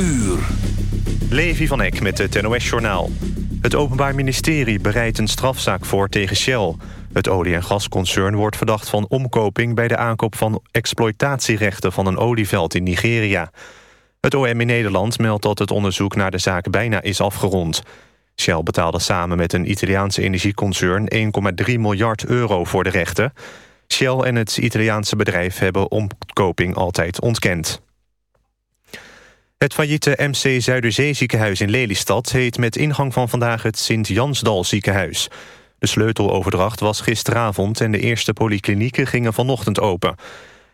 uur. Levi van Eck met het NOS-journaal. Het Openbaar Ministerie bereidt een strafzaak voor tegen Shell. Het olie- en gasconcern wordt verdacht van omkoping... bij de aankoop van exploitatierechten van een olieveld in Nigeria. Het OM in Nederland meldt dat het onderzoek naar de zaak bijna is afgerond. Shell betaalde samen met een Italiaanse energieconcern 1,3 miljard euro voor de rechten. Shell en het Italiaanse bedrijf hebben omkoping altijd ontkend. Het failliete MC Zuiderzee ziekenhuis in Lelystad... heet met ingang van vandaag het Sint-Jansdal ziekenhuis. De sleuteloverdracht was gisteravond... en de eerste polyklinieken gingen vanochtend open.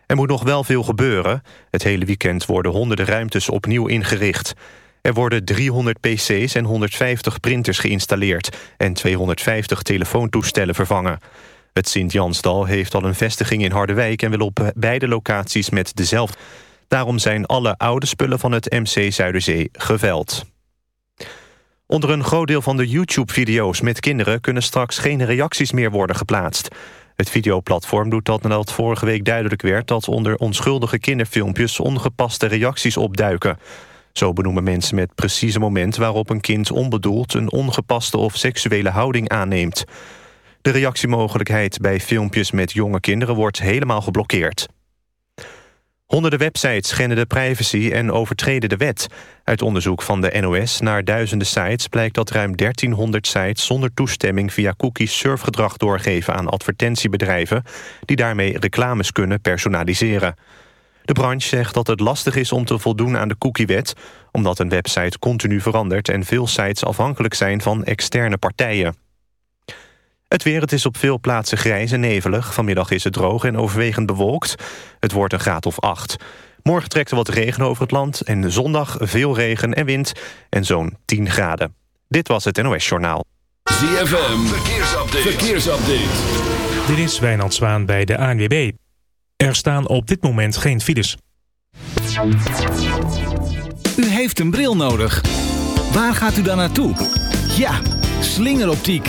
Er moet nog wel veel gebeuren. Het hele weekend worden honderden ruimtes opnieuw ingericht. Er worden 300 pc's en 150 printers geïnstalleerd... en 250 telefoontoestellen vervangen. Het Sint-Jansdal heeft al een vestiging in Harderwijk... en wil op beide locaties met dezelfde... Daarom zijn alle oude spullen van het MC Zuiderzee geveld. Onder een groot deel van de YouTube-video's met kinderen... kunnen straks geen reacties meer worden geplaatst. Het videoplatform doet dat nadat vorige week duidelijk werd... dat onder onschuldige kinderfilmpjes ongepaste reacties opduiken. Zo benoemen mensen met precieze moment waarop een kind onbedoeld... een ongepaste of seksuele houding aanneemt. De reactiemogelijkheid bij filmpjes met jonge kinderen wordt helemaal geblokkeerd. Honderden websites schenden de privacy en overtreden de wet. Uit onderzoek van de NOS naar duizenden sites blijkt dat ruim 1300 sites zonder toestemming via cookies surfgedrag doorgeven aan advertentiebedrijven die daarmee reclames kunnen personaliseren. De branche zegt dat het lastig is om te voldoen aan de cookiewet, omdat een website continu verandert en veel sites afhankelijk zijn van externe partijen. Het weer, het is op veel plaatsen grijs en nevelig. Vanmiddag is het droog en overwegend bewolkt. Het wordt een graad of acht. Morgen trekt er wat regen over het land en zondag veel regen en wind en zo'n 10 graden. Dit was het NOS Journaal. ZFM, verkeersupdate. verkeersupdate. Dit is Wijnand Zwaan bij de ANWB. Er staan op dit moment geen files. U heeft een bril nodig. Waar gaat u dan naartoe? Ja, slingeroptiek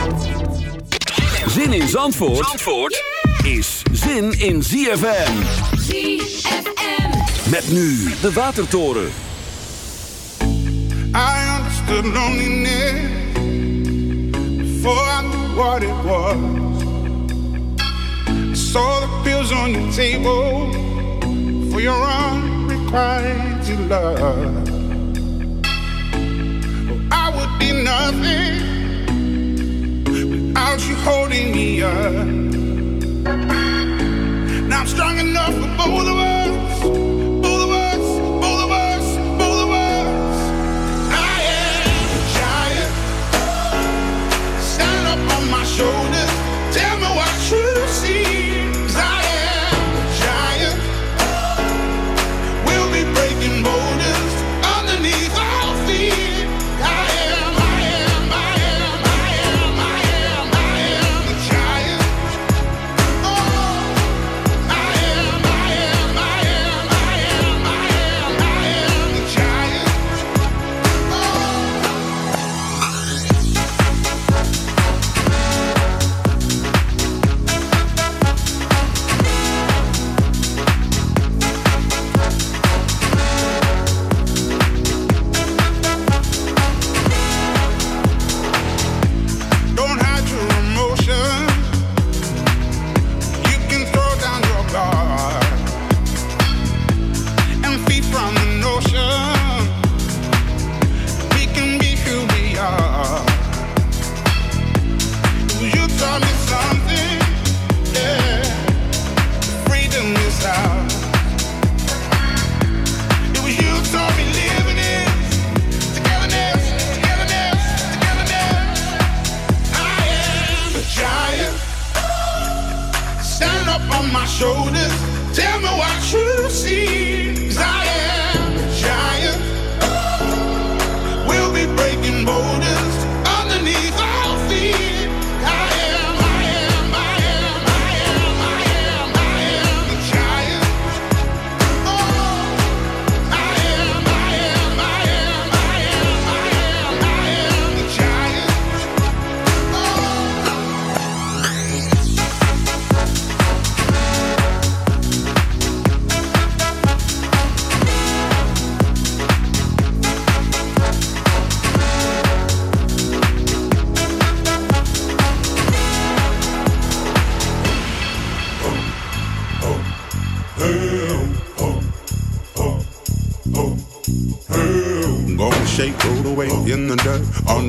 Zin in Zandvoort, Zandvoort yeah! is zin in ZFM. ZFM. Met nu de Watertoren. I understood loneliness before I knew what it was. I saw the pills on your table for your unrequited love. Oh, I would be nothing. Out you holding me up. Now I'm strong enough for both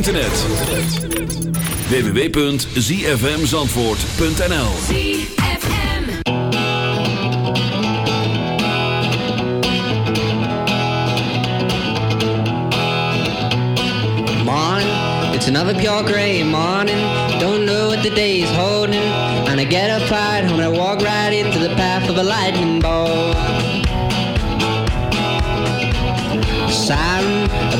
Internet. www.zfmzandvoort.nl Morning, it's another pure gray morning. Don't know what the day is holding. And I get up right home and I walk right into the path of a lightning bolt.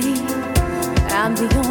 I'm the only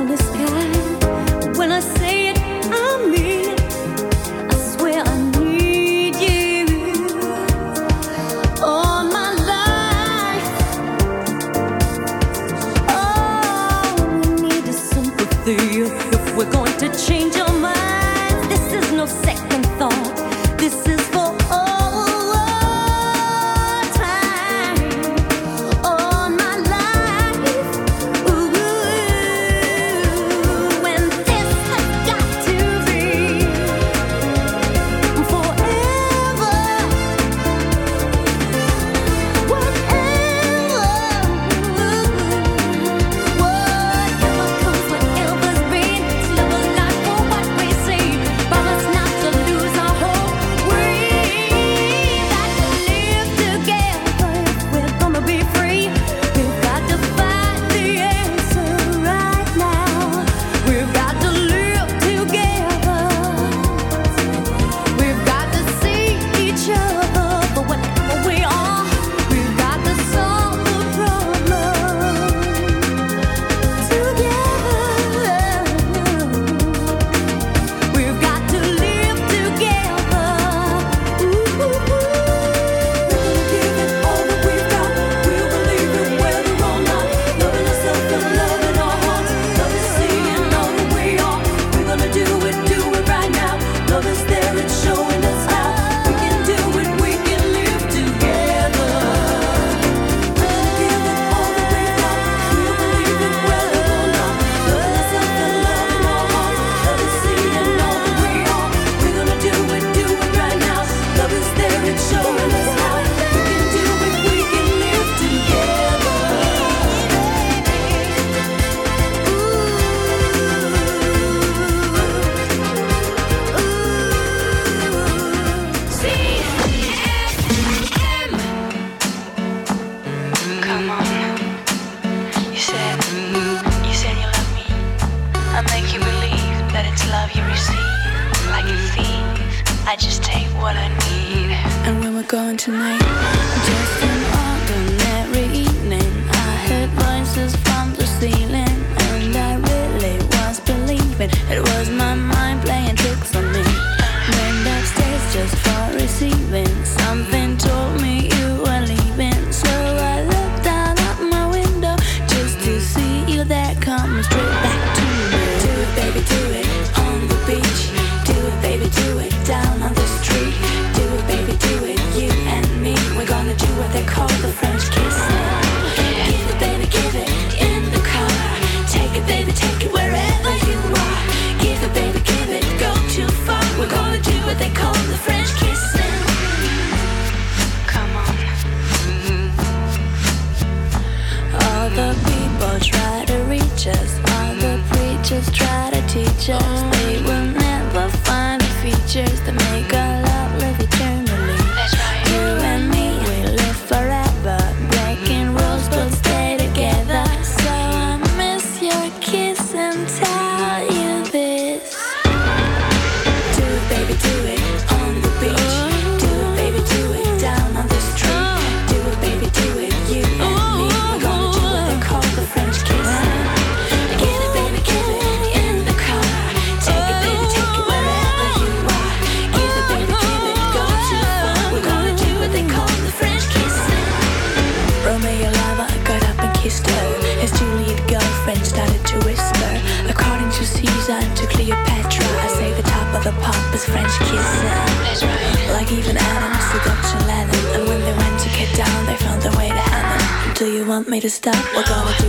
stop? We're gonna do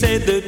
said the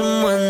someone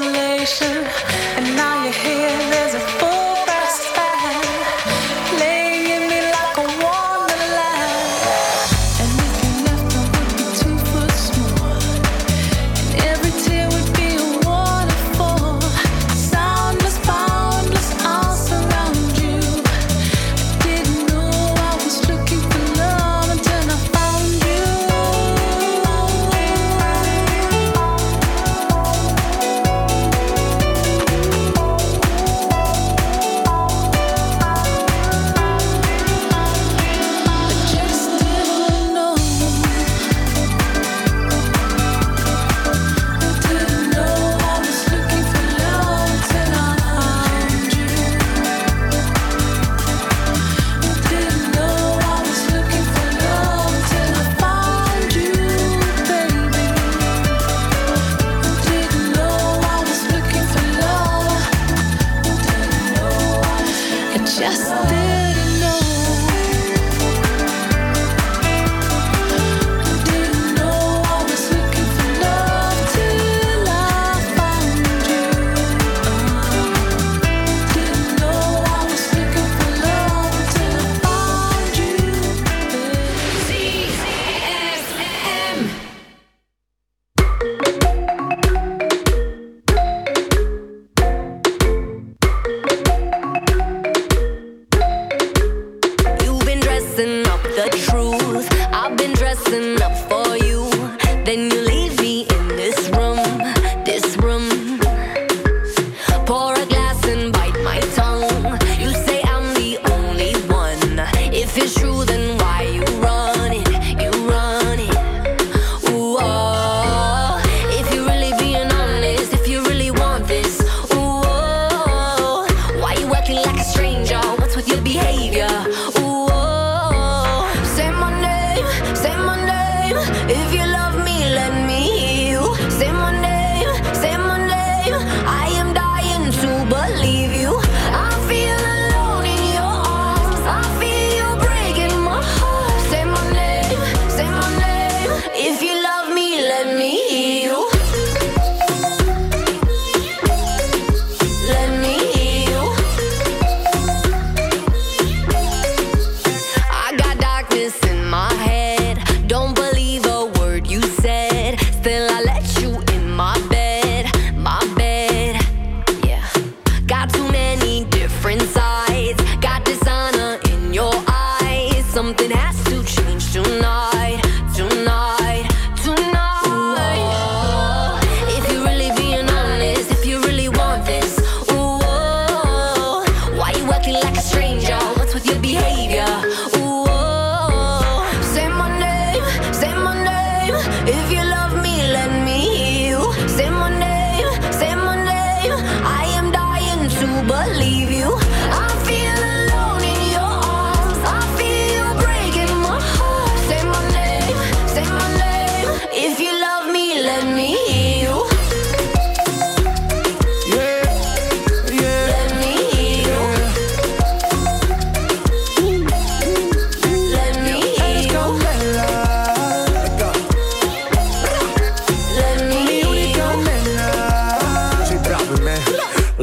雷声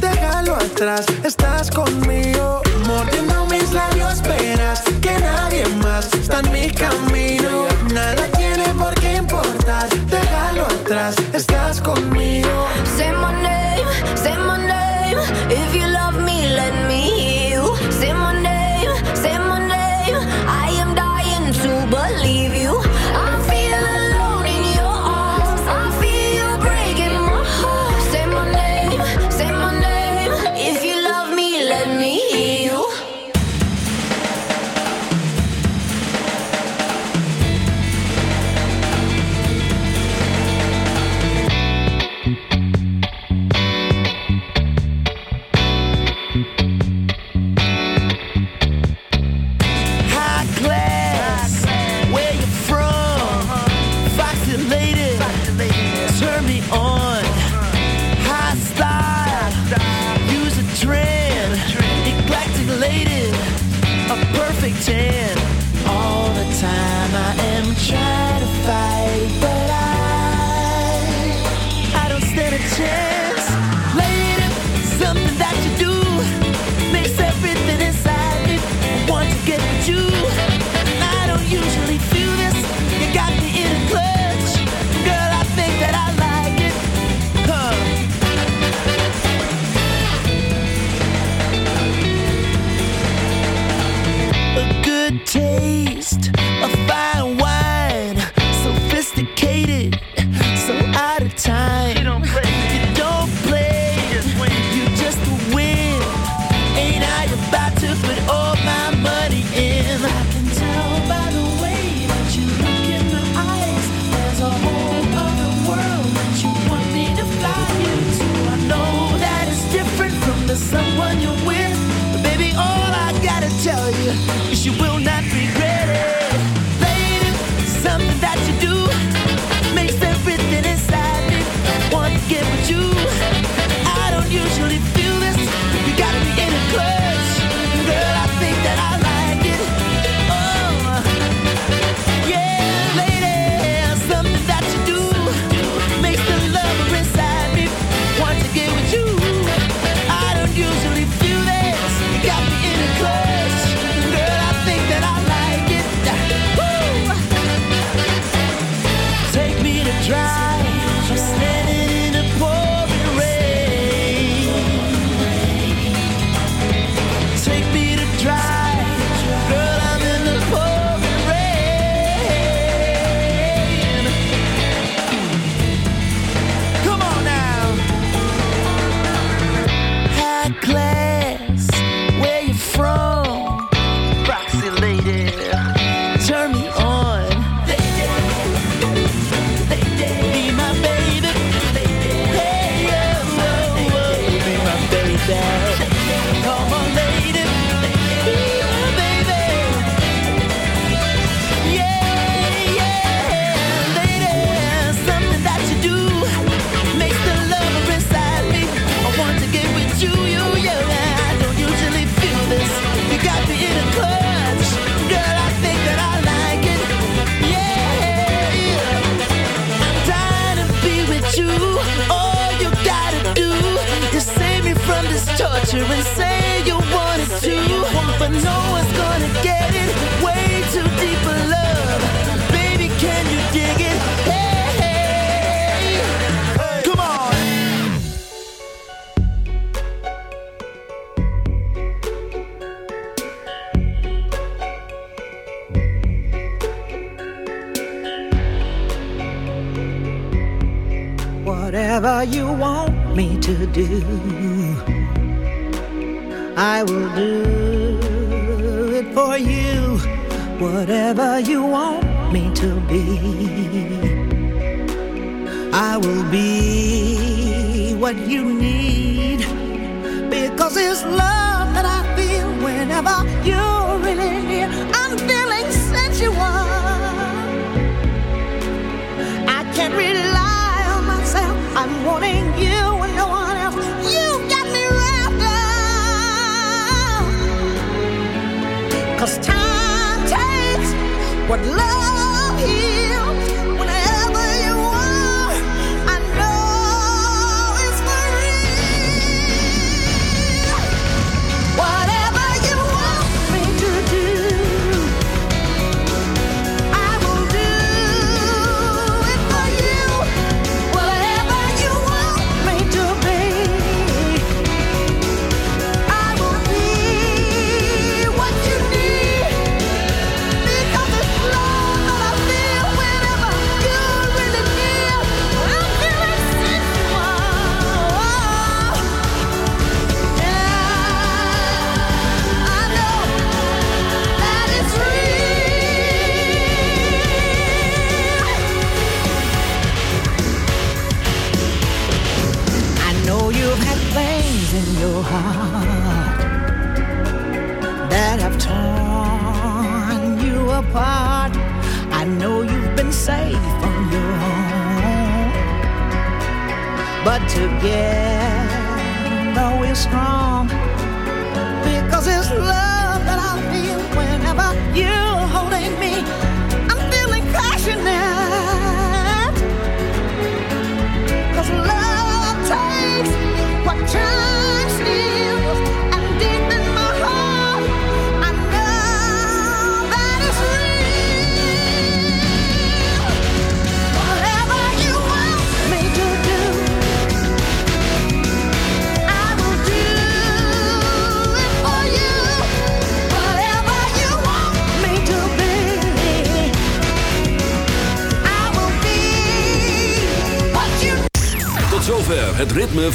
déjalo atrás, estás conmigo. Mordiendo mis labios, esperas que nadie más está en mi camino.